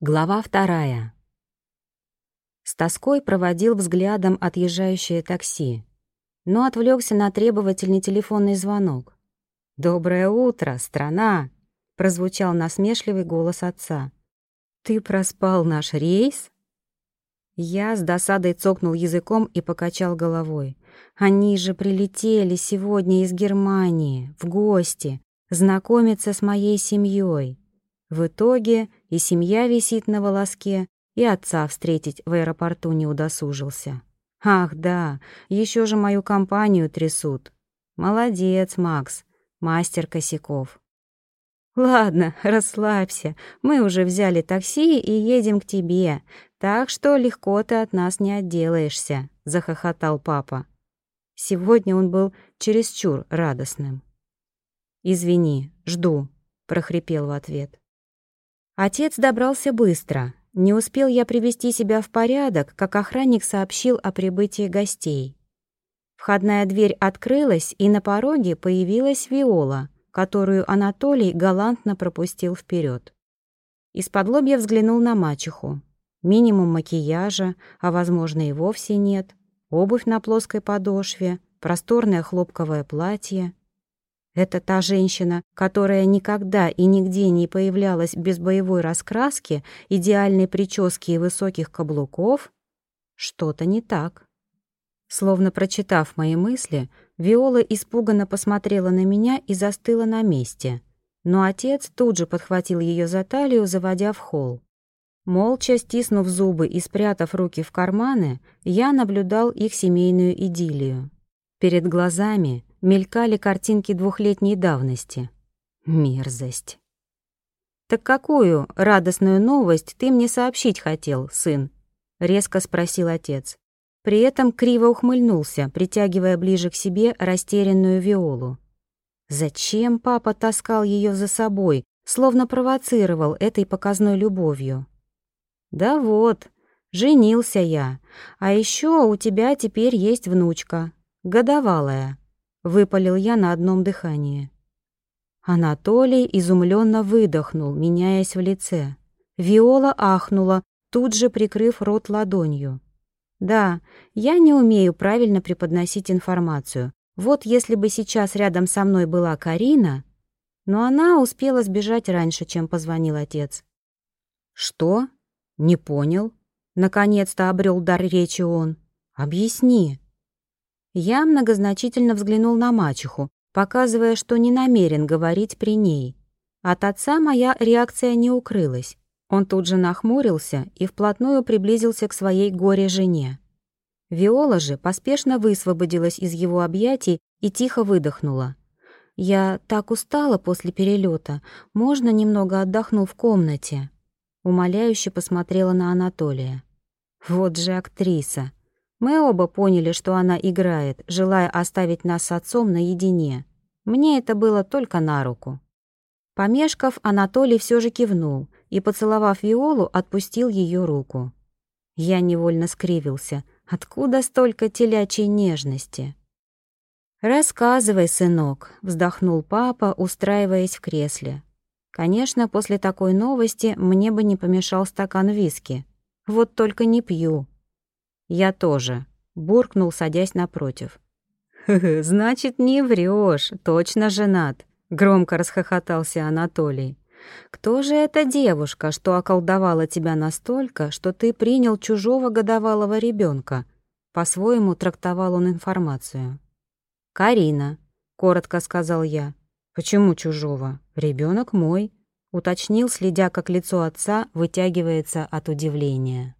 Глава вторая. С тоской проводил взглядом отъезжающее такси, но отвлекся на требовательный телефонный звонок. «Доброе утро, страна!» — прозвучал насмешливый голос отца. «Ты проспал наш рейс?» Я с досадой цокнул языком и покачал головой. «Они же прилетели сегодня из Германии, в гости, знакомиться с моей семьей. В итоге и семья висит на волоске, и отца встретить в аэропорту не удосужился. Ах, да, еще же мою компанию трясут. Молодец, Макс, мастер косяков. Ладно, расслабься, мы уже взяли такси и едем к тебе, так что легко ты от нас не отделаешься, захохотал папа. Сегодня он был чересчур радостным. «Извини, жду», — прохрипел в ответ. Отец добрался быстро. Не успел я привести себя в порядок, как охранник сообщил о прибытии гостей. Входная дверь открылась, и на пороге появилась Виола, которую Анатолий галантно пропустил вперед. Из-под лобья взглянул на мачеху. Минимум макияжа, а, возможно, и вовсе нет. Обувь на плоской подошве, просторное хлопковое платье. Это та женщина, которая никогда и нигде не появлялась без боевой раскраски, идеальной прически и высоких каблуков? Что-то не так. Словно прочитав мои мысли, Виола испуганно посмотрела на меня и застыла на месте. Но отец тут же подхватил ее за талию, заводя в холл. Молча стиснув зубы и спрятав руки в карманы, я наблюдал их семейную идиллию. Перед глазами мелькали картинки двухлетней давности. Мерзость. «Так какую радостную новость ты мне сообщить хотел, сын?» — резко спросил отец. При этом криво ухмыльнулся, притягивая ближе к себе растерянную Виолу. Зачем папа таскал ее за собой, словно провоцировал этой показной любовью? «Да вот, женился я. А еще у тебя теперь есть внучка, годовалая. — выпалил я на одном дыхании. Анатолий изумленно выдохнул, меняясь в лице. Виола ахнула, тут же прикрыв рот ладонью. «Да, я не умею правильно преподносить информацию. Вот если бы сейчас рядом со мной была Карина...» Но она успела сбежать раньше, чем позвонил отец. «Что? Не понял?» Наконец-то обрел дар речи он. «Объясни». Я многозначительно взглянул на мачеху, показывая, что не намерен говорить при ней. От отца моя реакция не укрылась. Он тут же нахмурился и вплотную приблизился к своей горе-жене. Виола же поспешно высвободилась из его объятий и тихо выдохнула. «Я так устала после перелета. Можно немного отдохну в комнате?» Умоляюще посмотрела на Анатолия. «Вот же актриса!» Мы оба поняли, что она играет, желая оставить нас с отцом наедине. Мне это было только на руку. Помешков, Анатолий все же кивнул и, поцеловав Виолу, отпустил ее руку. Я невольно скривился. Откуда столько телячьей нежности? «Рассказывай, сынок», — вздохнул папа, устраиваясь в кресле. «Конечно, после такой новости мне бы не помешал стакан виски. Вот только не пью». «Я тоже», — буркнул, садясь напротив. «Хы-хы, значит, не врешь, точно женат», — громко расхохотался Анатолий. «Кто же эта девушка, что околдовала тебя настолько, что ты принял чужого годовалого ребенка? По-своему трактовал он информацию. «Карина», — коротко сказал я. «Почему чужого? Ребенок мой», — уточнил, следя, как лицо отца вытягивается от удивления.